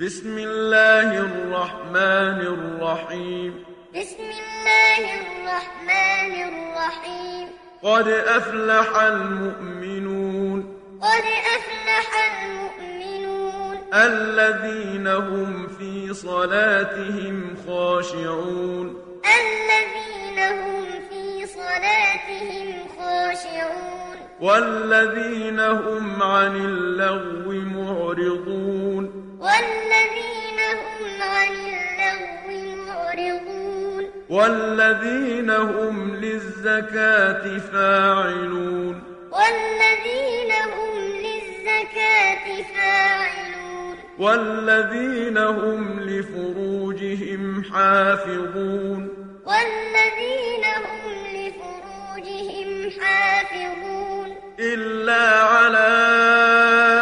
بسم الله الرحمن الرحيم بسم الله الرحمن الرحيم قد أفلح المؤمنون قد أفلح المؤمنون الذين هم في صلاتهم خاشعون الذين هم في صلاتهم خاشعون والذين هم عن اللغو معرضون والذين هم عن اللغو معرضون. والذين هم للزكاة فاعلون. والذين هم للزكاة فاعلون. والذين هم لفروجهم حافظون. والذين هم لفروجهم حافظون. إلا على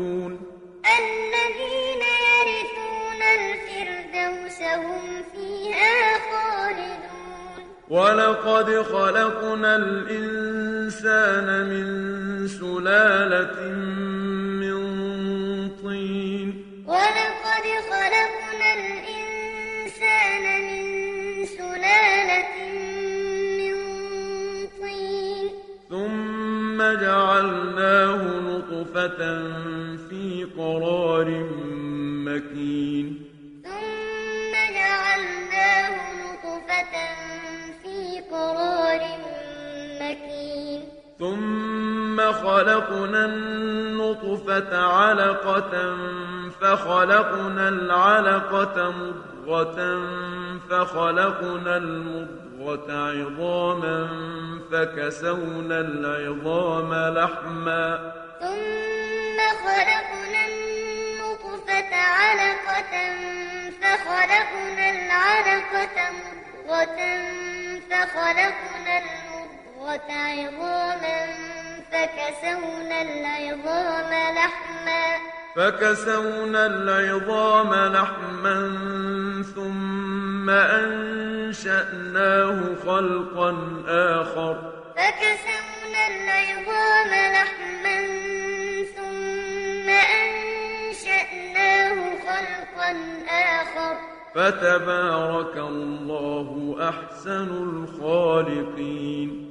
الفردوس هم فيها خالدون. ولقد خلقنا الإنسان من سلالة من طين. ولقد خلقنا الإنسان من سلالة من طين. ثم جعلناه نطفة في قرار مكين خلقنا النطفة علقة فخلقنا العلقة مضغة فخلقنا المضغة عظاما فكسونا العظام لحما. ثم خلقنا النطفة علقة فخلقنا العلقة مضغة فخلقنا المضغة عظاما فكسونا العظام لحما. فكسونا العظام لحما ثم أنشأناه خلقا آخر. فكسونا العظام لحما ثم أنشأناه خلقا آخر. فتبارك الله أحسن الخالقين.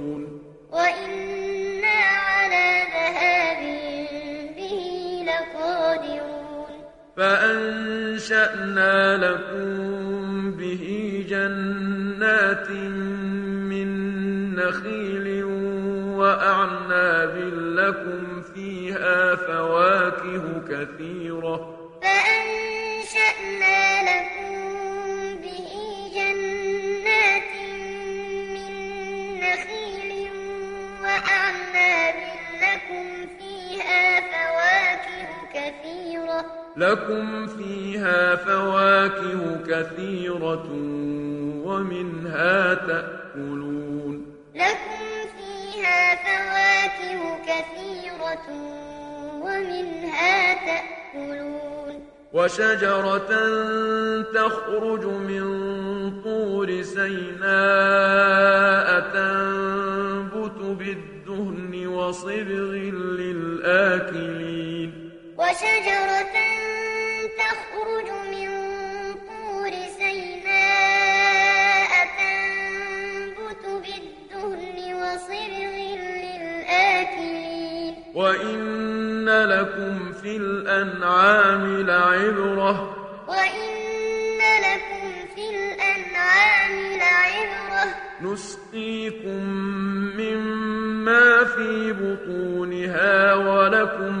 فأنشأنا لكم به جنات من نخيل وأعناب لكم فيها فواكه كثيرة لكم فيها فواكه كثيرة ومنها تأكلون. لكم فيها فواكه كثيرة ومنها تأكلون. وشجرة تخرج من طور سيناء تنبت بالدهن وصبغ للآكلين. وشجرة تخرج من طور سيناء تنبت بالدهن وصبغ للآكلين. وإن لكم في الأنعام لعبرة. وإن لكم في الأنعام لعبرة. نسقيكم مما في بطونها ولكم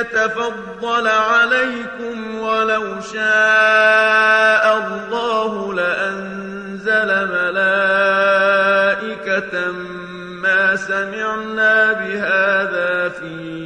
يتفضل عليكم ولو شاء الله لأنزل ملائكة ما سمعنا بهذا في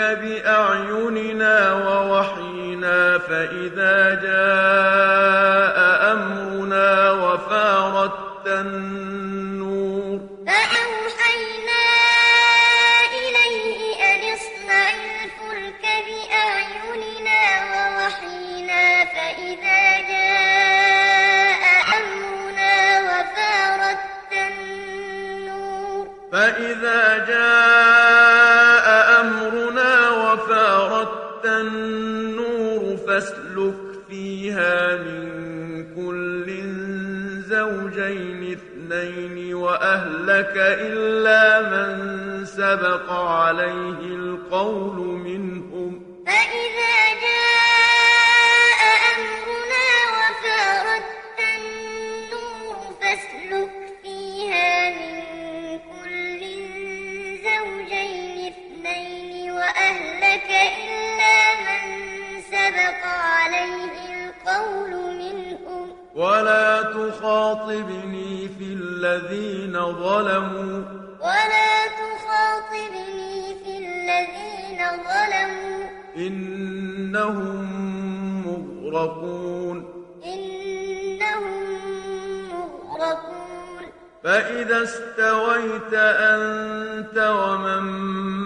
بأعيننا ووحينا فإذا جاء وأهلك إلا من سبق عليه القول منهم. فإذا جاء أمرنا وفارت النور فاسلك فيها من كل زوجين اثنين وأهلك إلا من سبق عليه القول منهم. ولا تخاطبني الذين ظلموا ولا تخاطبني في الذين ظلموا. إنهم مغرقون. إنهم مغرقون. فإذا استويت أنت ومن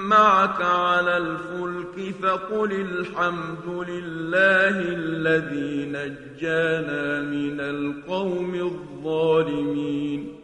معك على الفلك فقل الحمد لله الذي نجانا من القوم الظالمين.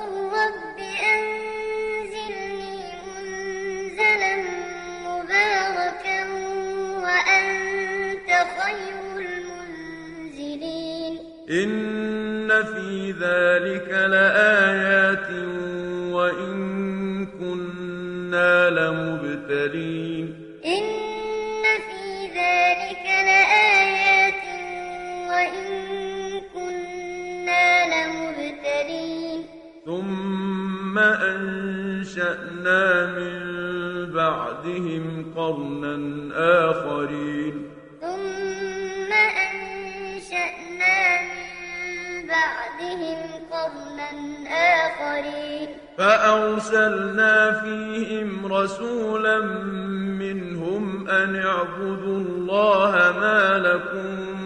خير المنزلين. إن في ذلك لآيات وإن كنا لمبتلين. إن في ذلك لآيات وإن كنا لمبتلين. ثم أنشأنا من بعدهم قرنا آخرين. فأرسلنا فيهم رسولا منهم أن اعبدوا الله ما لكم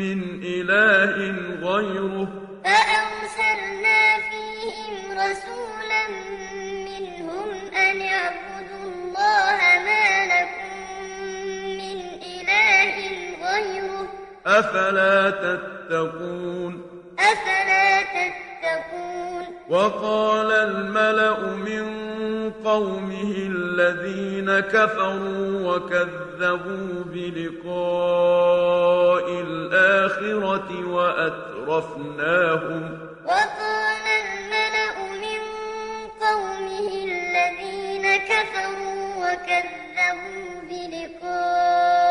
من إله غيره. فأرسلنا فيهم رسولا منهم أن اعبدوا الله ما لكم من إله غيره. أفلا تتقون؟ أفلا تتقون؟ وقال الملأ من قومه الذين كفروا وكذبوا بلقاء الآخرة وأترفناهم. وقال الملأ من قومه الذين كفروا وكذبوا بلقاء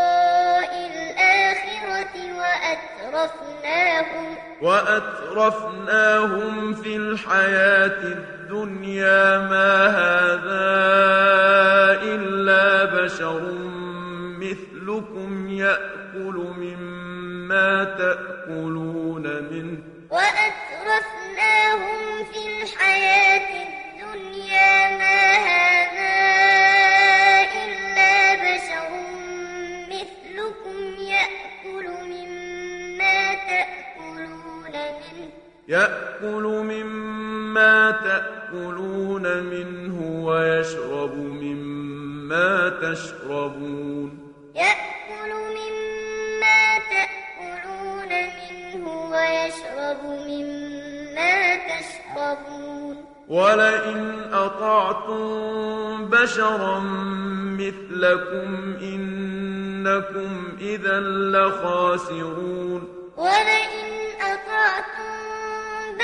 وأترفناهم. وأترفناهم في الحياة الدنيا ما هذا إلا بشر مثلكم يأكل مما تأكلون منه. وأترفناهم في الحياة الدنيا يأكل مما تأكلون منه ويشرب مما تشربون. يأكل مما تأكلون منه ويشرب مما تشربون. ولئن أطعتم بشرا مثلكم إنكم إذا لخاسرون. ولئن أطعتم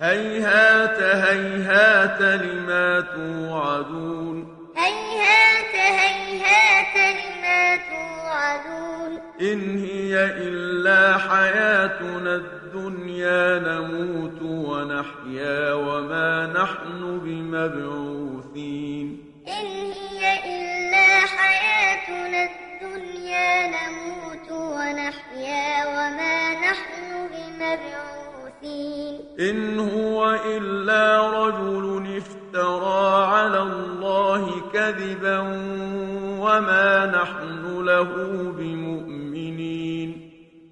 هيهات هيهات لما توعدون. هيهات هيهات لما توعدون. إن هي إلا حياتنا الدنيا نموت ونحيا وما نحن بمبعوثين. إن هي إلا حياتنا الدنيا نموت ونحيا وما نحن بمبعوثين. إن هو إلا رجل افترى على الله كذبا وما نحن له بمؤمنين.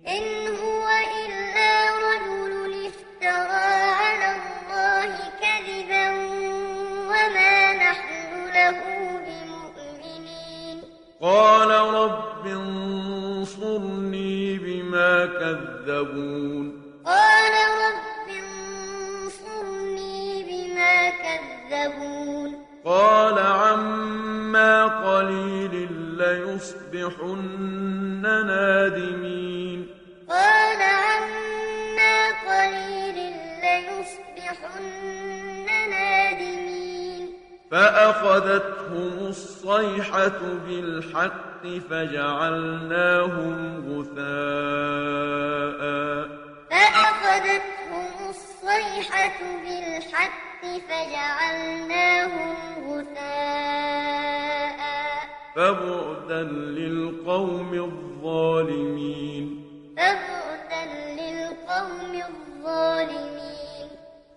إن هو إلا رجل افترى على الله كذبا وما نحن له بمؤمنين. قال رب انصرني بما كذبون. كذبون قال عما قليل ليصبحن نادمين. قال عما قليل ليصبحن نادمين. فأخذتهم الصيحة بالحق فجعلناهم غثاء. فأخذتهم الصيحة بالحق فجعلناهم غثاء. فبعدا للقوم الظالمين. فبعدا للقوم الظالمين.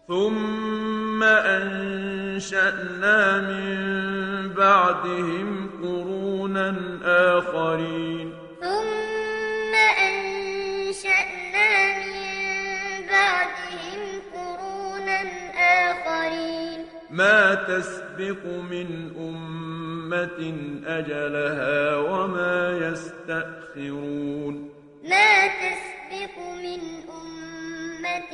ثم أنشأنا من بعدهم قرونا آخرين. ثم أنشأنا من بعدهم آخرين. ما تسبق من أمة أجلها وما يستأخرون. ما تسبق من أمة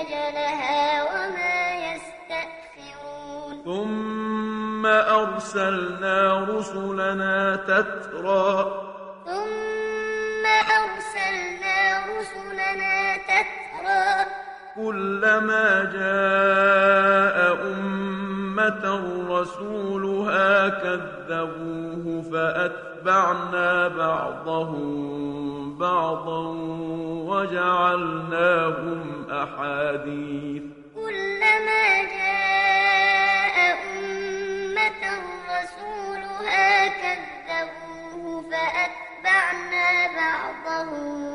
أجلها وما يستأخرون. ثم أرسلنا رسلنا تترى كلما جاء أمة رسولها كذبوه فأتبعنا بعضهم بعضا وجعلناهم أحاديث. كلما جاء أمة رسولها كذبوه فأتبعنا بعضهم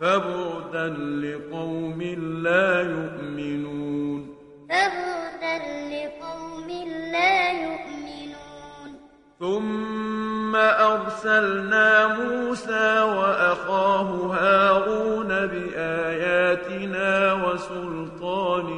فبعدا لقوم لا يؤمنون. فبعدا لقوم لا يؤمنون. ثم أرسلنا موسى وأخاه هارون بآياتنا وسلطان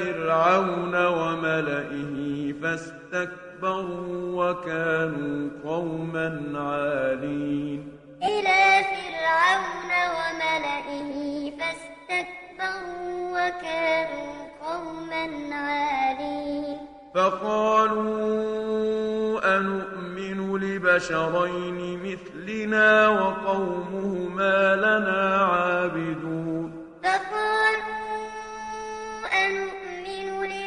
فرعون وملئه فاستكبروا وكانوا قوما عالين. إلى فرعون وملئه فاستكبروا وكانوا قوما عالين. فقالوا أنؤمن لبشرين مثلنا وقومهما لنا عابدون.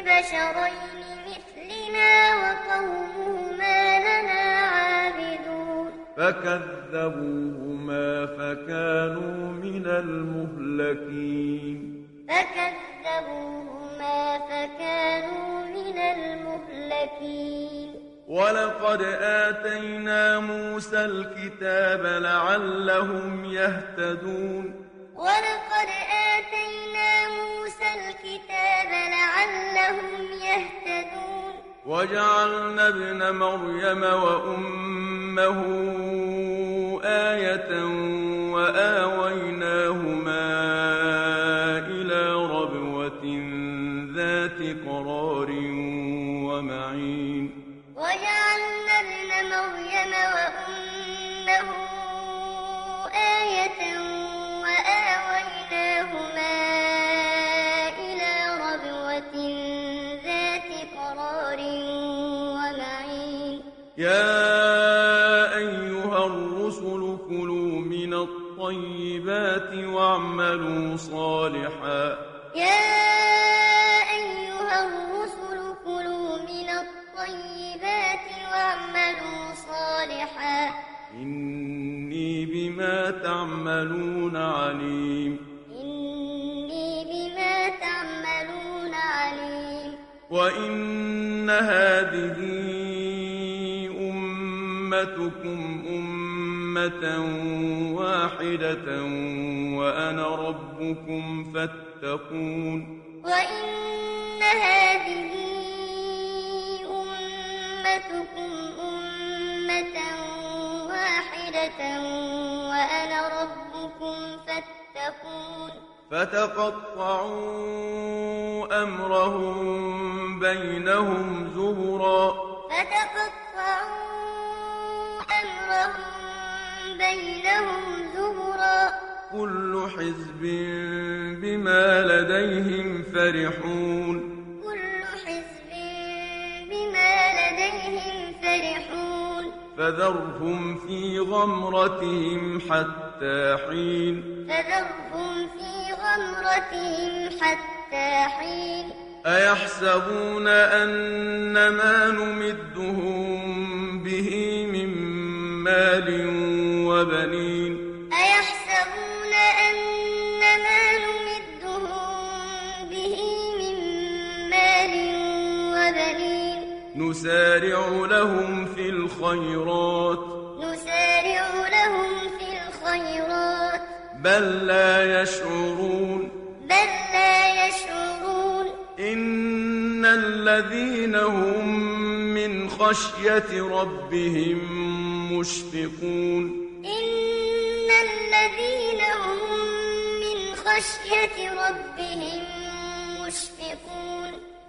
لبشرين مثلنا وقومهما لنا عابدون. فكذبوهما فكانوا من المهلكين. فكذبوهما فكانوا من المهلكين. ولقد آتينا موسى الكتاب لعلهم يهتدون. ولقد آتينا موسى الكتاب لعلهم يهتدون وجعلنا ابن مريم وأمه آية وآويناهما لديهم فرحون فذرهم في غمرتهم حتى حين فذرهم في غمرتهم حتى حين أيحسبون أن ما نمدهم به من مال وبنين نسارع لهم في الخيرات. نسارع لهم في الخيرات. بل لا يشعرون. بل لا يشعرون. إن الذين هم من خشية ربهم مشفقون. إن الذين هم من خشية ربهم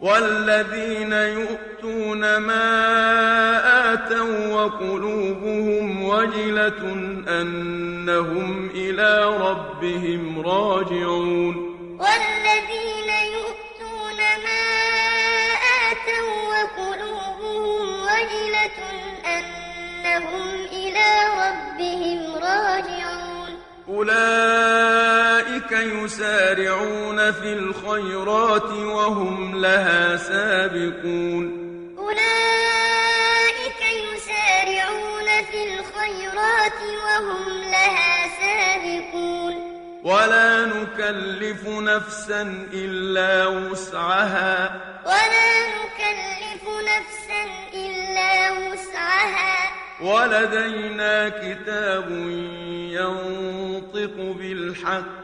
والذين يؤتون ما آتوا وقلوبهم وجلة أنهم إلى ربهم راجعون. والذين يؤتون ما آتوا وقلوبهم وجلة أنهم إلى ربهم راجعون. أولئك يسارعون في الخيرات وهم لها سابقون. أولئك يسارعون في الخيرات وهم لها سابقون. ولا نكلف نفسا إلا وسعها. ولا نكلف نفسا إلا وسعها. ولدينا كتاب ينطق بالحق.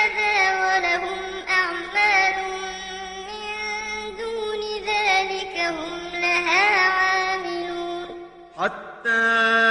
حتى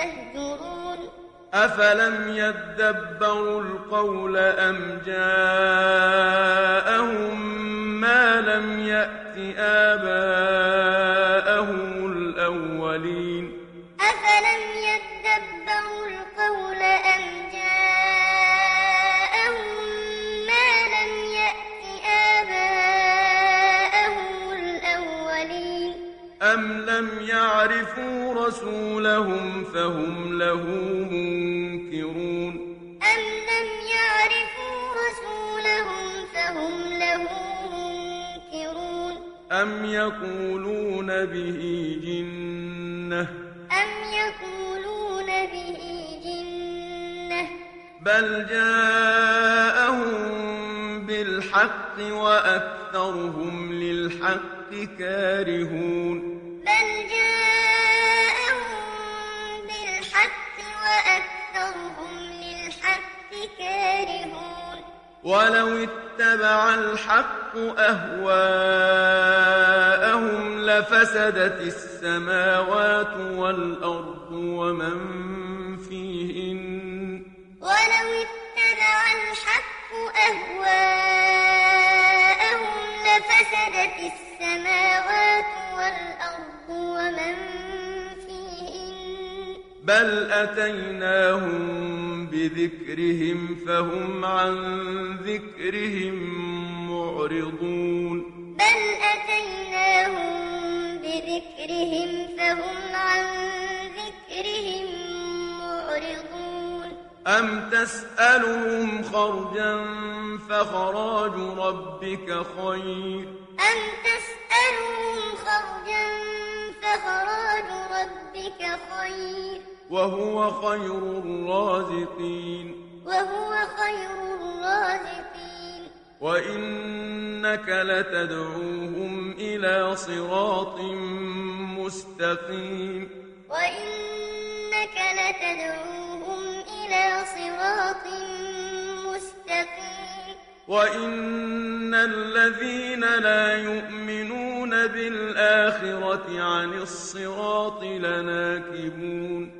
تهجرون أفلم يدبروا القول أم جاءهم ما لم يأت آباءهم رسولهم فهم له منكرون. أم لم يعرفوا رسولهم فهم له منكرون. أم يقولون به جنة. أم يقولون به جنة. بل جاءهم بالحق وأكثرهم للحق كارهون. بل جاءهم وأكثرهم للحق كارهون. ولو اتبع الحق أهواءهم لفسدت السماوات والأرض ومن فيهن بل أتيناهم بذكرهم فهم عن ذكرهم معرضون بل أتيناهم بذكرهم فهم عن ذكرهم معرضون أم تسألهم خرجا فخراج ربك خير أم تسألهم خرجا فخراج ربك خير وهو خير الرازقين. وهو خير الرازقين. وإنك لتدعوهم إلى صراط مستقيم. وإنك لتدعوهم إلى صراط مستقيم. وإن الذين لا يؤمنون بالآخرة عن الصراط لناكبون.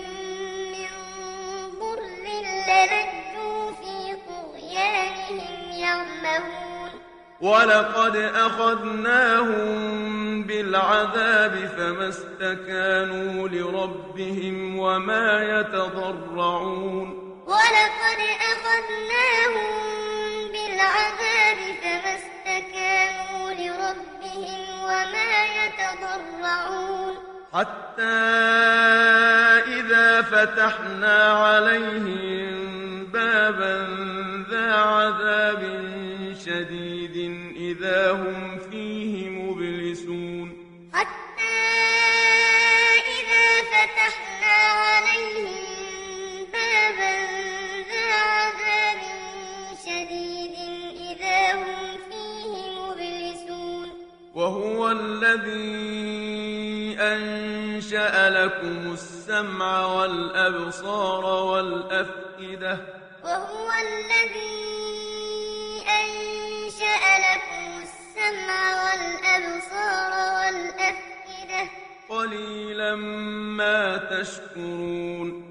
للجوا في طغيانهم يعمهون ولقد أخذناهم بالعذاب فما استكانوا لربهم وما يتضرعون. ولقد أخذناهم بالعذاب فما استكانوا لربهم وما يتضرعون. حتى إذا فتحنا عليهم بابا ذا عذاب شديد إذا هم فيه مبلسون. حتى إذا فتحنا عليهم بابا ذا عذاب شديد إذا هم فيه مبلسون. وهو الذي أنشأ لكم السمع والأبصار والأفئدة. وهو الذي أنشأ لكم السمع والأبصار والأفئدة. قليلا ما تشكرون.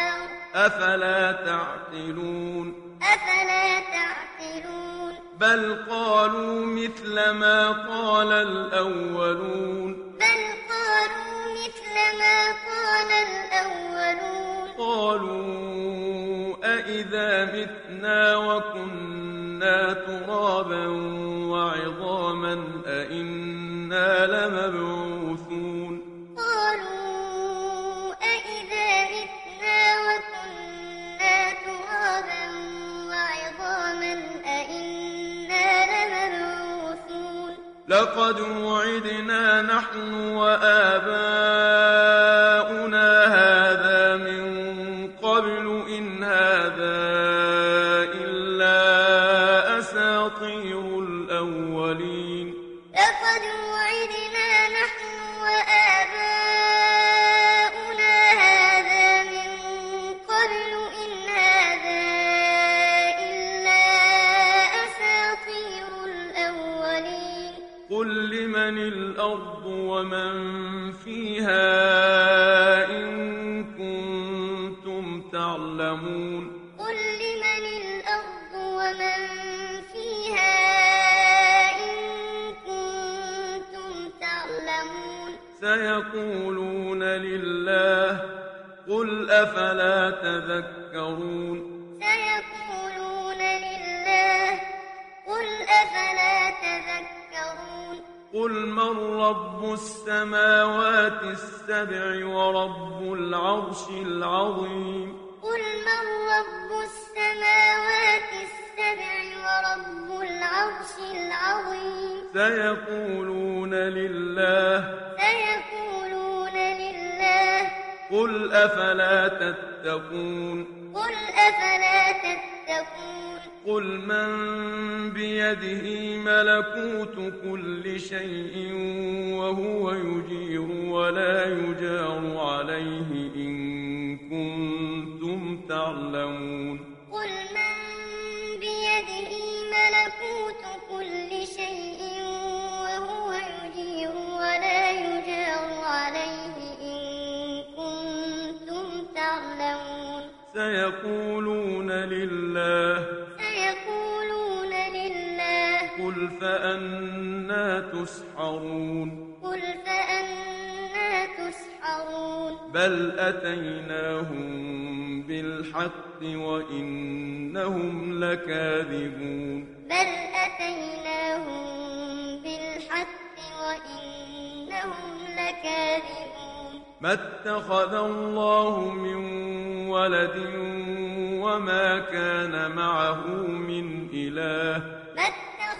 أفلا تعقلون؟ أفلا تعقلون؟ بل قالوا مثل ما قال الأولون. بل قالوا مثل ما قال الأولون. قالوا أإذا متنا وكنا ترابا وعظاما أإنا لمبعوثون. لقد وعدنا نحن وآباؤنا رب السماوات السبع ورب العرش العظيم. قل من رب السماوات السبع ورب العرش العظيم؟ سيقولون لله. سيقولون لله. قل أفلا تتقون؟ قل أفلا تتقون؟ قل من بيده ملكوت كل شيء وهو يجير ولا يجار عليه إن كنتم تعلمون. قل من بيده ملكوت كل شيء وهو يجير ولا يجار عليه إن كنتم تعلمون. سيقولون فأنا تسحرون. قل فأنا تسحرون. بل أتيناهم بالحق وإنهم لكاذبون. بل أتيناهم بالحق وإنهم لكاذبون. ما اتخذ الله من ولد وما كان معه من إله.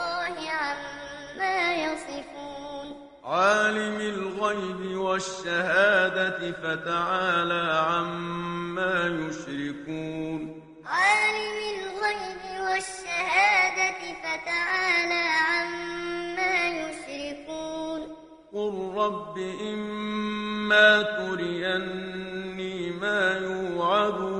الله عما يصفون. عالم الغيب والشهادة فتعالى عما يشركون. عالم الغيب والشهادة فتعالى عما يشركون. قل رب إما تريني ما يوعدون.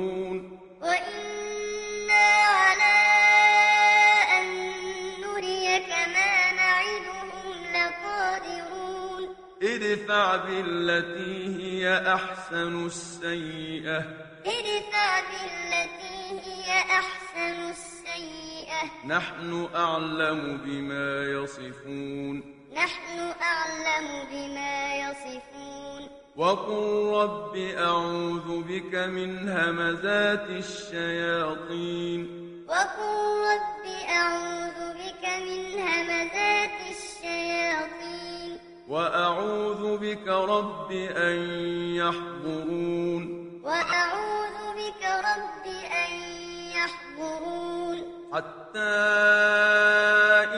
ادفع بالتي هي أحسن السيئة. ادفع بالتي هي أحسن السيئة. نحن أعلم بما يصفون. نحن أعلم بما يصفون. وقل رب أعوذ بك من همزات الشياطين. وقل رب أعوذ بك من همزات الشياطين. وأعوذ بك رب أن يحضرون. وأعوذ بك رب أن يحضرون. حتى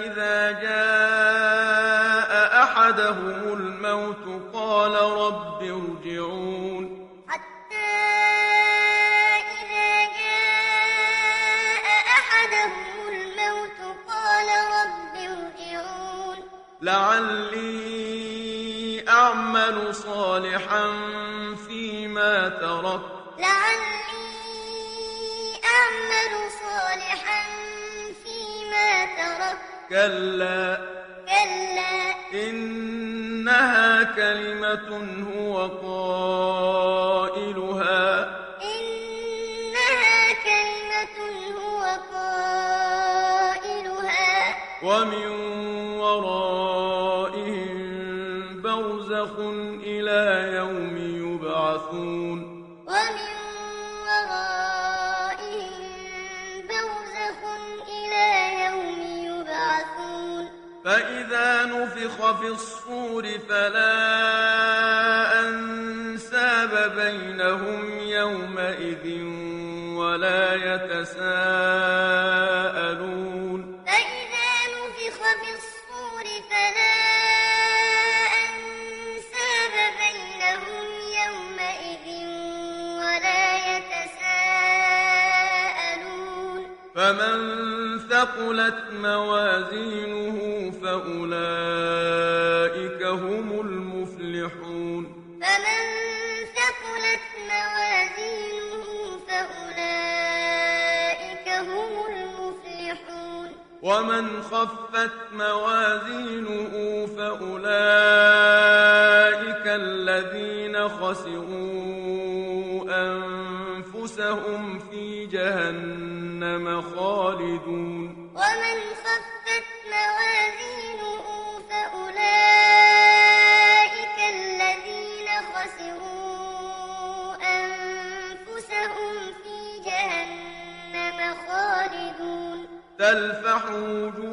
إذا جاء أحدهم الموت قال رب ارجعون. حتى إذا جاء أحدهم الموت قال رب ارجعون. لعلي أعمل صالحا فيما تركت لعلي أعمل صالحا فيما تركت كلا. كلا. إنها كلمة هو قائلها. إنها كلمة هو قائلها. ومن في الصور فلا أنساب بينهم يومئذ ولا يتساءلون. فإذا نفخ في الصور فلا أنساب بينهم يومئذ ولا يتساءلون. فمن ثقلت موازينه خفت موازينه فأولئك الذين خسروا أنفسهم في جهنم خالدون ومن خفت موازينه فأولئك الذين خسروا أنفسهم في جهنم خالدون تلفح وجوههم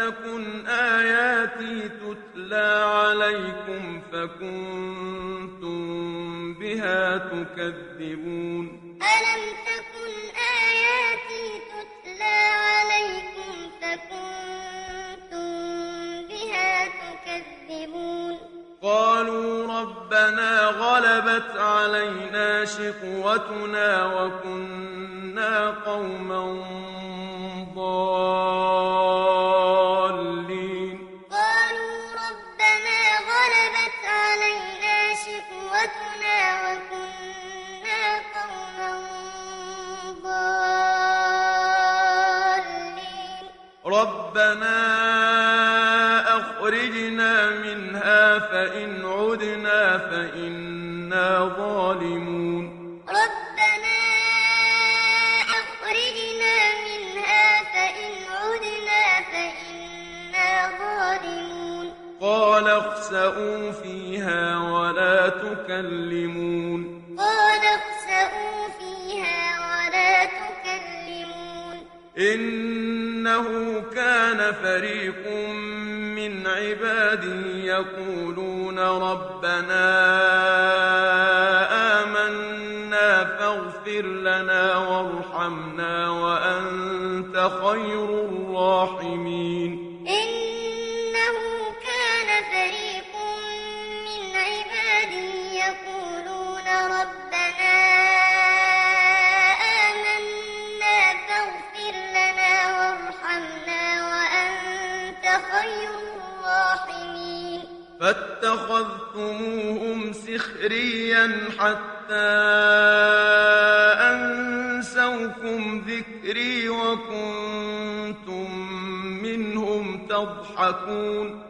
تكن آياتي تتلى عليكم فكنتم بها تكذبون ألم تكن آياتي تتلى عليكم فكنتم بها تكذبون قالوا ربنا غلبت علينا شقوتنا وكنا قوما ضالين قال اخسئوا فيها ولا تكلمون. قال اخسئوا فيها ولا تكلمون. إنه كان فريق من عبادي يقولون ربنا سخريا حتى أنسوكم ذكري وكنتم منهم تضحكون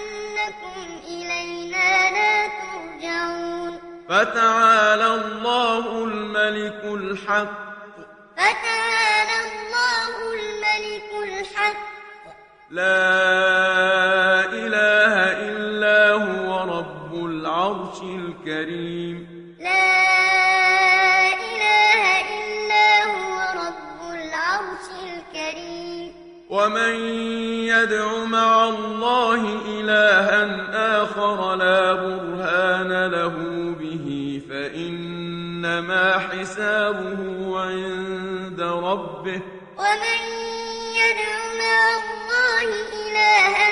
فتعالى الله الملك الحق. فتعالى الله الملك الحق. لا إله إلا هو رب العرش الكريم. لا إله إلا هو رب العرش الكريم. ومن يدع مع الله إلها آخر لا برهان له. فإنما حسابه عند ربه. ومن يدع مع الله إلها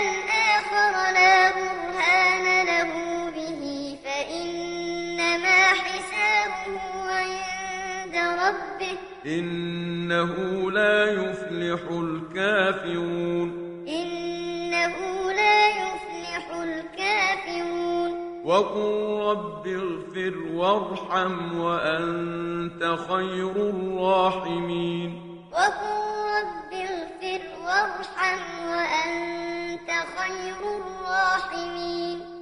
آخر لا برهان له به فإنما حسابه عند ربه. إنه لا يفلح الكافرون. وقل رب اغفر وارحم وأنت خير الراحمين. وقل رب اغفر وارحم وأنت خير الراحمين.